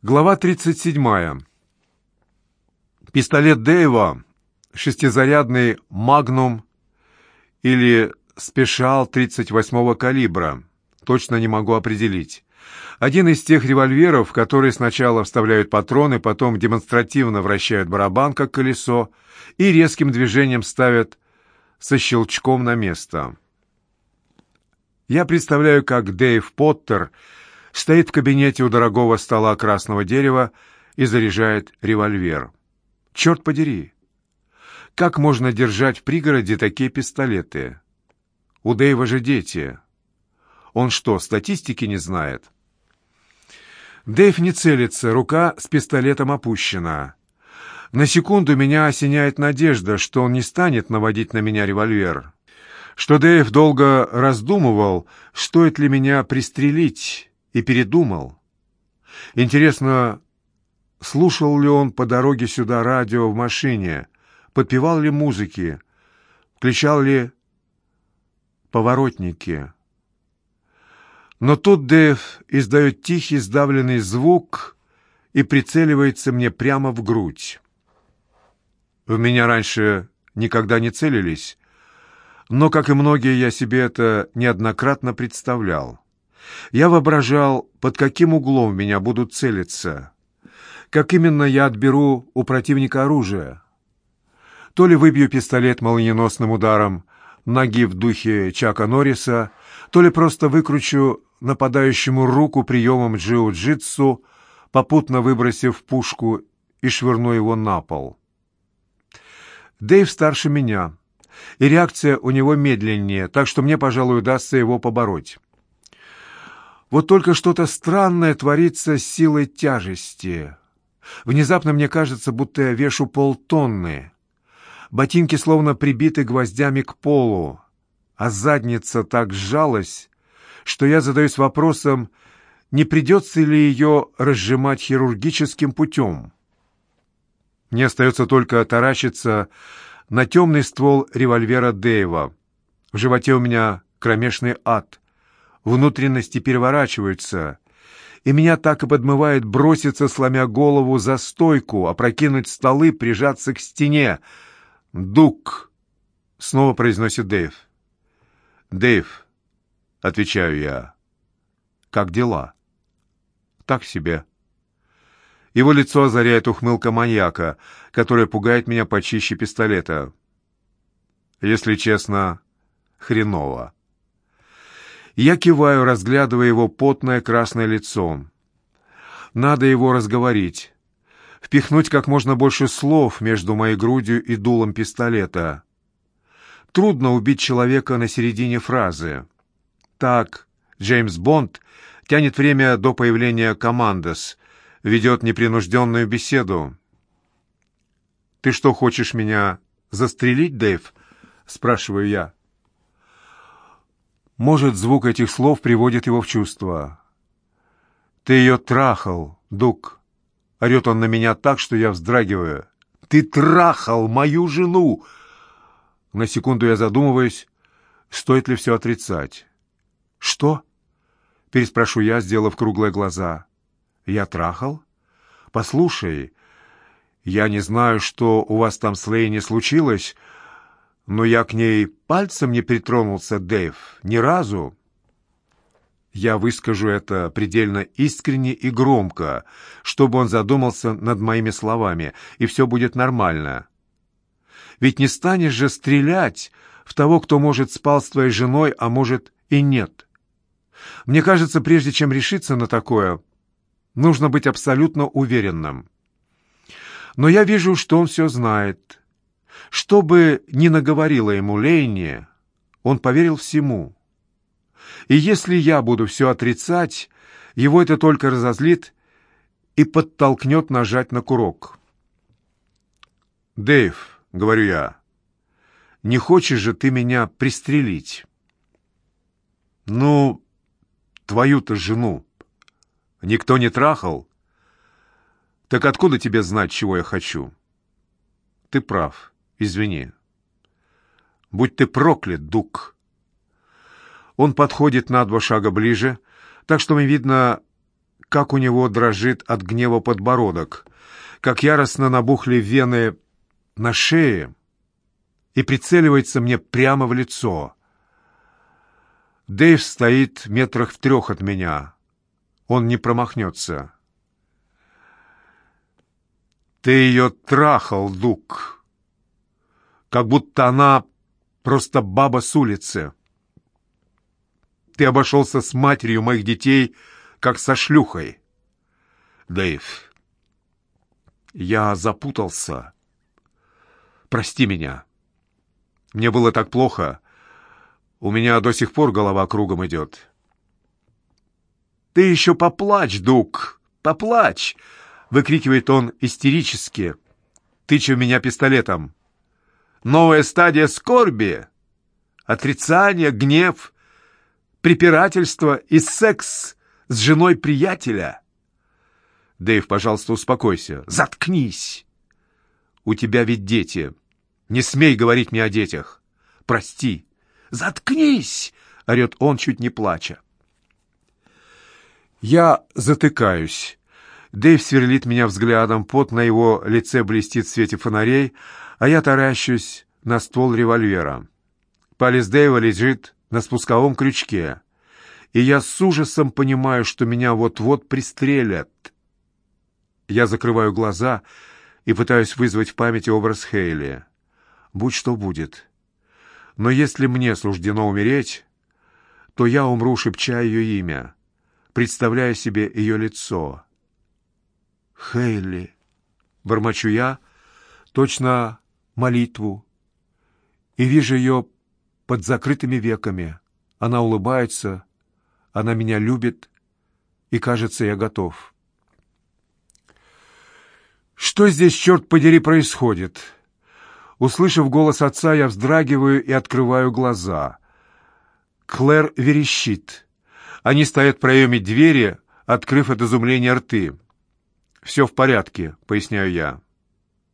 Глава 37. Пистолет Дэйва, шестизарядный «Магнум» или «Спешал» 38-го калибра. Точно не могу определить. Один из тех револьверов, которые сначала вставляют патроны, потом демонстративно вращают барабан, как колесо, и резким движением ставят со щелчком на место. Я представляю, как Дэйв Поттер — стоит в кабинете у дорогого стола красного дерева и заряжает револьвер. Черт подери! Как можно держать в пригороде такие пистолеты? У Дэйва же дети. Он что, статистики не знает? Дэйв не целится, рука с пистолетом опущена. На секунду меня осеняет надежда, что он не станет наводить на меня револьвер. Что Дэйв долго раздумывал, стоит ли меня пристрелить, и передумал. Интересно, слушал ли он по дороге сюда радио в машине, подпевал ли музыки, включал ли поворотники. Но тут Дэв издает тихий сдавленный звук и прицеливается мне прямо в грудь. В меня раньше никогда не целились, но, как и многие, я себе это неоднократно представлял. Я воображал, под каким углом меня будут целиться, как именно я отберу у противника оружие. То ли выбью пистолет молниеносным ударом ноги в духе Чака Норриса, то ли просто выкручу нападающему руку приемом джиу-джитсу, попутно выбросив пушку и швырну его на пол. Дэйв старше меня, и реакция у него медленнее, так что мне, пожалуй, удастся его побороть. Вот только что-то странное творится с силой тяжести. Внезапно мне кажется, будто я вешу полтонны. Ботинки словно прибиты гвоздями к полу, а задница так сжалась, что я задаюсь вопросом, не придется ли ее разжимать хирургическим путем. Мне остается только таращиться на темный ствол револьвера Дэйва. В животе у меня кромешный ад — внутренности переворачиваются, и меня так и подмывает броситься, сломя голову за стойку, опрокинуть столы, прижаться к стене. «Дук!» — снова произносит Дэйв. «Дэйв», — отвечаю я, — «как дела?» «Так себе». Его лицо озаряет ухмылка маньяка, которая пугает меня почище пистолета. Если честно, хреново. Я киваю, разглядывая его потное красное лицо. Надо его разговорить. Впихнуть как можно больше слов между моей грудью и дулом пистолета. Трудно убить человека на середине фразы. Так, Джеймс Бонд тянет время до появления «Командос», ведет непринужденную беседу. «Ты что, хочешь меня застрелить, Дэйв?» — спрашиваю я. Может, звук этих слов приводит его в чувство. «Ты ее трахал, Дук!» Орет он на меня так, что я вздрагиваю. «Ты трахал мою жену!» На секунду я задумываюсь, стоит ли все отрицать. «Что?» — переспрошу я, сделав круглые глаза. «Я трахал? Послушай, я не знаю, что у вас там с Лейни случилось, но я к ней пальцем не притронулся, Дэйв, ни разу. Я выскажу это предельно искренне и громко, чтобы он задумался над моими словами, и все будет нормально. Ведь не станешь же стрелять в того, кто, может, спал с твоей женой, а может и нет. Мне кажется, прежде чем решиться на такое, нужно быть абсолютно уверенным. Но я вижу, что он все знает, что бы ни наговорила ему Лейни, он поверил всему. И если я буду все отрицать, его это только разозлит и подтолкнет нажать на курок. «Дэйв», — говорю я, — «не хочешь же ты меня пристрелить?» «Ну, твою-то жену никто не трахал. Так откуда тебе знать, чего я хочу?» «Ты прав. Извини. Будь ты проклят, Дук. Он подходит на два шага ближе, так что мне видно, как у него дрожит от гнева подбородок, как яростно набухли вены на шее и прицеливается мне прямо в лицо. Дэйв стоит метрах в трех от меня. Он не промахнется. «Ты ее трахал, Дук, как будто она просто баба с улицы. Ты обошелся с матерью моих детей, как со шлюхой. Дэйв, я запутался. Прости меня. Мне было так плохо. У меня до сих пор голова кругом идет. «Ты еще поплачь, Дук, поплачь!» — выкрикивает он истерически, тыча меня пистолетом. «Новая стадия скорби, отрицание, гнев, препирательство и секс с женой приятеля». «Дэйв, пожалуйста, успокойся. Заткнись! У тебя ведь дети. Не смей говорить мне о детях. Прости. Заткнись!» — орет он, чуть не плача. Я затыкаюсь. Дэйв сверлит меня взглядом, пот на его лице блестит в свете фонарей, а я таращусь на ствол револьвера. Палец Дэйва лежит на спусковом крючке, и я с ужасом понимаю, что меня вот-вот пристрелят. Я закрываю глаза и пытаюсь вызвать в памяти образ Хейли. Будь что будет. Но если мне суждено умереть, то я умру, шепча ее имя, представляя себе ее лицо. «Хейли!» — бормочу я, точно молитву, и вижу ее под закрытыми веками. Она улыбается, она меня любит, и, кажется, я готов. Что здесь, черт подери, происходит? Услышав голос отца, я вздрагиваю и открываю глаза. Клэр верещит. Они стоят в проеме двери, открыв от изумления рты. «Все в порядке», — поясняю я.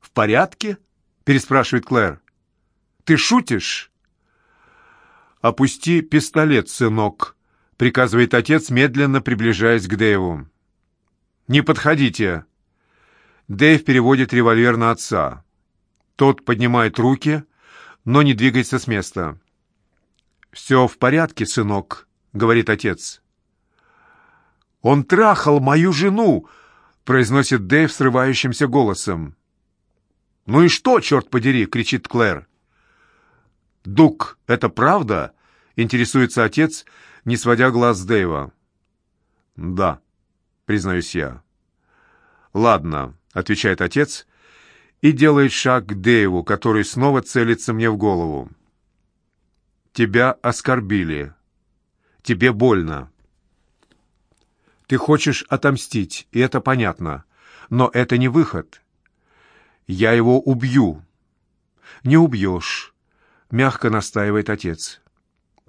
«В порядке?» — переспрашивает Клэр. «Ты шутишь?» «Опусти пистолет, сынок», — приказывает отец, медленно приближаясь к Дэйву. «Не подходите», Дэйв переводит револьвер на отца. Тот поднимает руки, но не двигается с места. «Все в порядке, сынок», — говорит отец. «Он трахал мою жену!» — произносит Дэйв срывающимся голосом. «Ну и что, черт подери!» — кричит Клэр. «Дук, это правда?» — интересуется отец, не сводя глаз с Дэйва. «Да», — признаюсь я. «Ладно, — отвечает отец и делает шаг к Дэйву, который снова целится мне в голову. «Тебя оскорбили. Тебе больно. Ты хочешь отомстить, и это понятно. Но это не выход. Я его убью». «Не убьешь», — мягко настаивает отец.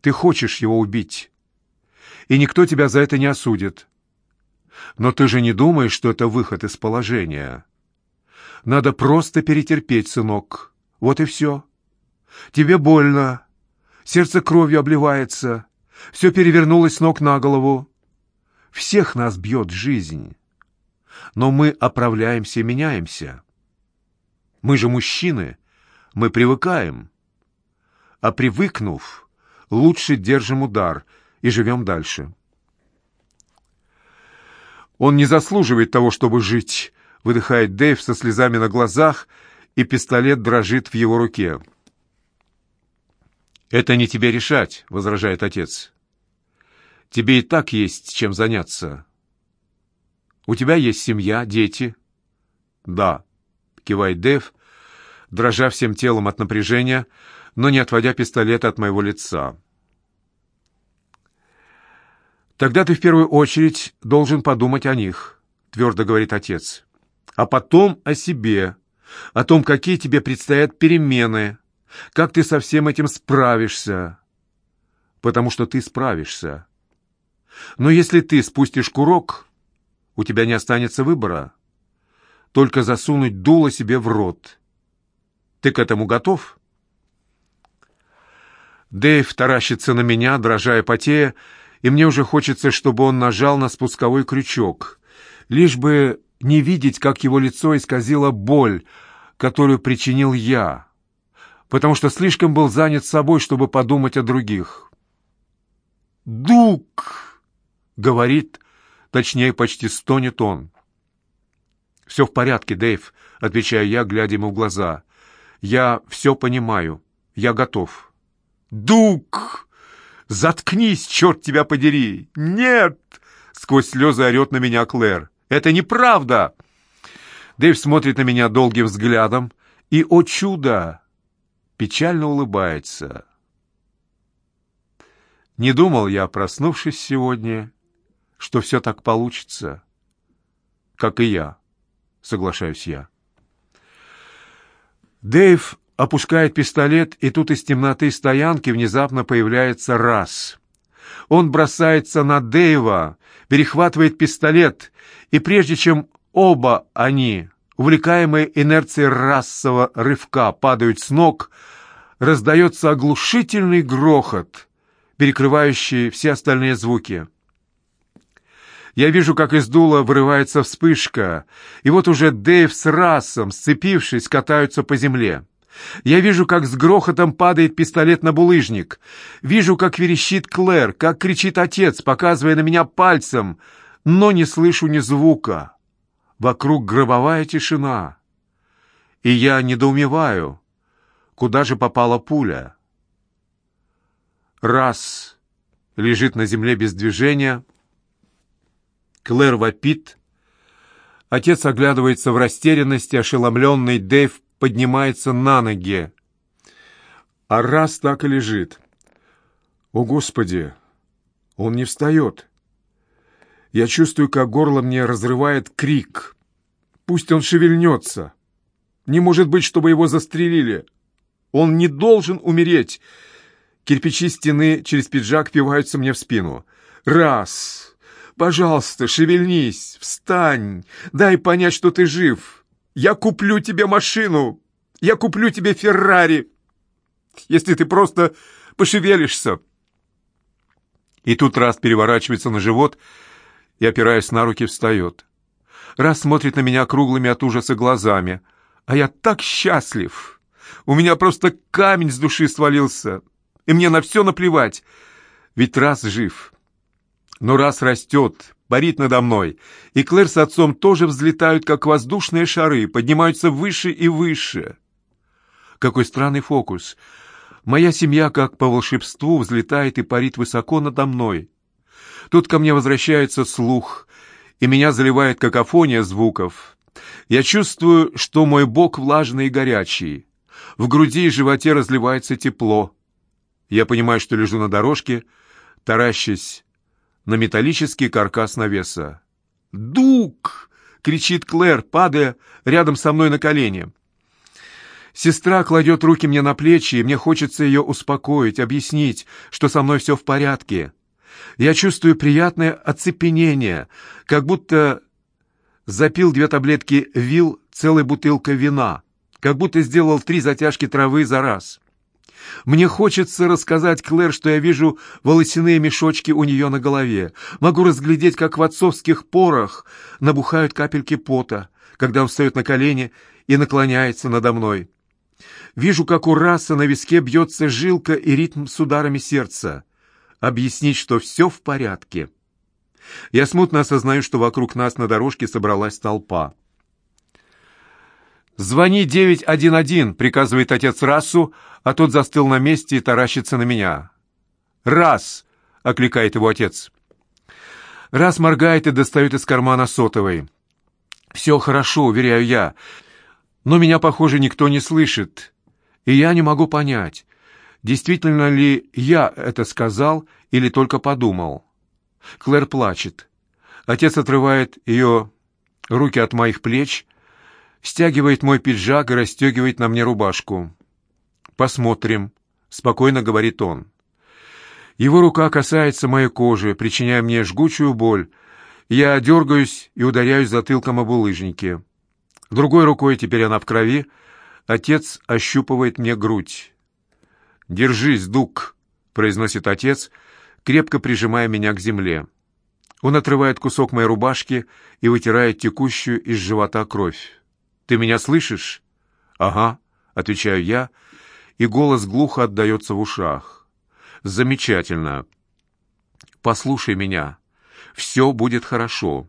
«Ты хочешь его убить, и никто тебя за это не осудит. Но ты же не думаешь, что это выход из положения. Надо просто перетерпеть, сынок. Вот и все. Тебе больно. Сердце кровью обливается. Все перевернулось с ног на голову. Всех нас бьет жизнь. Но мы оправляемся и меняемся. Мы же мужчины. Мы привыкаем. А привыкнув, лучше держим удар и живем дальше. Он не заслуживает того, чтобы жить, выдыхает Дэйв со слезами на глазах, и пистолет дрожит в его руке. «Это не тебе решать», — возражает отец. «Тебе и так есть чем заняться. У тебя есть семья, дети». «Да», — кивает Дэйв, дрожа всем телом от напряжения, но не отводя пистолета от моего лица. «Тогда ты в первую очередь должен подумать о них», — твердо говорит отец. «А потом о себе, о том, какие тебе предстоят перемены, как ты со всем этим справишься. Потому что ты справишься. Но если ты спустишь курок, у тебя не останется выбора. Только засунуть дуло себе в рот. Ты к этому готов?» Дэйв таращится на меня, дрожа и потея, и мне уже хочется, чтобы он нажал на спусковой крючок, лишь бы не видеть, как его лицо исказило боль, которую причинил я, потому что слишком был занят собой, чтобы подумать о других. «Дук!» — говорит, точнее, почти стонет он. «Все в порядке, Дэйв», — отвечаю я, глядя ему в глаза. «Я все понимаю. Я готов». «Дук! Заткнись, черт тебя подери! Нет!» — сквозь слезы орет на меня Клэр. «Это неправда!» Дэйв смотрит на меня долгим взглядом и, о чудо, печально улыбается. Не думал я, проснувшись сегодня, что все так получится, как и я, соглашаюсь я. Дэйв опускает пистолет, и тут из темноты стоянки внезапно появляется раз. Он бросается на Дэйва, перехватывает пистолет, и прежде чем оба они, увлекаемые инерцией расового рывка, падают с ног, раздается оглушительный грохот, перекрывающий все остальные звуки. Я вижу, как из дула вырывается вспышка, и вот уже Дэйв с Рассом, сцепившись, катаются по земле. Я вижу, как с грохотом падает пистолет на булыжник. Вижу, как верещит Клэр, как кричит отец, показывая на меня пальцем, но не слышу ни звука. Вокруг гробовая тишина. И я недоумеваю, куда же попала пуля. Раз лежит на земле без движения, Клэр вопит. Отец оглядывается в растерянности, ошеломленный Дэйв поднимается на ноги. А раз так и лежит. О, Господи! Он не встает. Я чувствую, как горло мне разрывает крик. Пусть он шевельнется. Не может быть, чтобы его застрелили. Он не должен умереть. Кирпичи стены через пиджак впиваются мне в спину. Раз. Пожалуйста, шевельнись, встань, дай понять, что ты жив. Я куплю тебе машину. Я куплю тебе Феррари. Если ты просто пошевелишься. И тут раз переворачивается на живот и, опираясь на руки, встает. Раз смотрит на меня круглыми от ужаса глазами. А я так счастлив. У меня просто камень с души свалился. И мне на все наплевать. Ведь раз жив. Но раз растет, парит надо мной. И Клэр с отцом тоже взлетают, как воздушные шары, поднимаются выше и выше. Какой странный фокус. Моя семья, как по волшебству, взлетает и парит высоко надо мной. Тут ко мне возвращается слух, и меня заливает какофония звуков. Я чувствую, что мой бок влажный и горячий. В груди и животе разливается тепло. Я понимаю, что лежу на дорожке, таращась на металлический каркас навеса. «Дук!» — кричит Клэр, падая рядом со мной на колени. Сестра кладет руки мне на плечи, и мне хочется ее успокоить, объяснить, что со мной все в порядке. Я чувствую приятное оцепенение, как будто запил две таблетки вил целой бутылкой вина, как будто сделал три затяжки травы за раз. Мне хочется рассказать Клэр, что я вижу волосяные мешочки у нее на голове. Могу разглядеть, как в отцовских порах набухают капельки пота, когда он встает на колени и наклоняется надо мной. Вижу, как у раса на виске бьется жилка и ритм с ударами сердца. Объяснить, что все в порядке. Я смутно осознаю, что вокруг нас на дорожке собралась толпа. «Звони 911», — приказывает отец расу, а тот застыл на месте и таращится на меня. «Раз!» — окликает его отец. Раз моргает и достает из кармана сотовый. «Все хорошо», — уверяю я, но меня, похоже, никто не слышит, и я не могу понять, действительно ли я это сказал или только подумал. Клэр плачет. Отец отрывает ее руки от моих плеч, стягивает мой пиджак и расстегивает на мне рубашку. «Посмотрим», — спокойно говорит он. Его рука касается моей кожи, причиняя мне жгучую боль. Я дергаюсь и ударяюсь затылком об улыжнике. Другой рукой, теперь она в крови, отец ощупывает мне грудь. «Держись, Дук», — произносит отец, крепко прижимая меня к земле. Он отрывает кусок моей рубашки и вытирает текущую из живота кровь. «Ты меня слышишь?» «Ага», — отвечаю я, и голос глухо отдается в ушах. «Замечательно. Послушай меня. Все будет хорошо.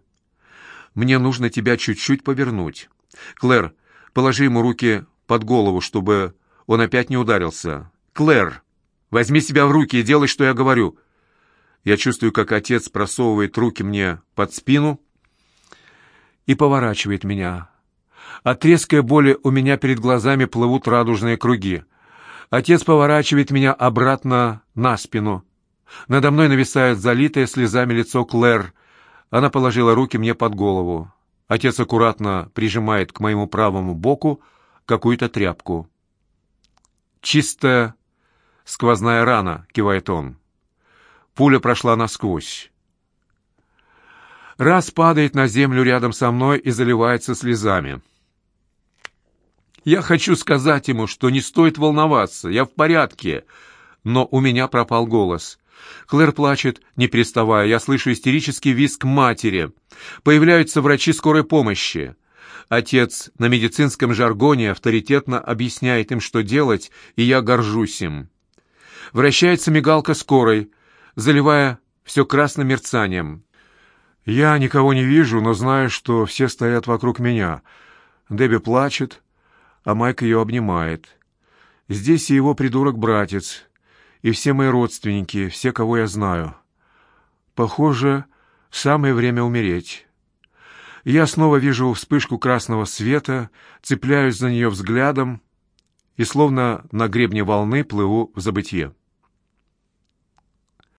Мне нужно тебя чуть-чуть повернуть. Клэр, положи ему руки под голову, чтобы он опять не ударился. Клэр, возьми себя в руки и делай, что я говорю». Я чувствую, как отец просовывает руки мне под спину и поворачивает меня. От резкой боли у меня перед глазами плывут радужные круги. Отец поворачивает меня обратно на спину. Надо мной нависает залитое слезами лицо Клэр. Она положила руки мне под голову. Отец аккуратно прижимает к моему правому боку какую-то тряпку. «Чистая сквозная рана», — кивает он. Пуля прошла насквозь. Раз падает на землю рядом со мной и заливается слезами. Я хочу сказать ему, что не стоит волноваться, я в порядке, но у меня пропал голос. Клэр плачет, не переставая. Я слышу истерический визг матери. Появляются врачи скорой помощи. Отец на медицинском жаргоне авторитетно объясняет им, что делать, и я горжусь им. Вращается мигалка скорой, заливая все красным мерцанием. Я никого не вижу, но знаю, что все стоят вокруг меня. Дебби плачет, а Майк ее обнимает. Здесь и его придурок-братец, и все мои родственники, все, кого я знаю. Похоже, самое время умереть. Я снова вижу вспышку красного света, цепляюсь за нее взглядом и словно на гребне волны плыву в забытье.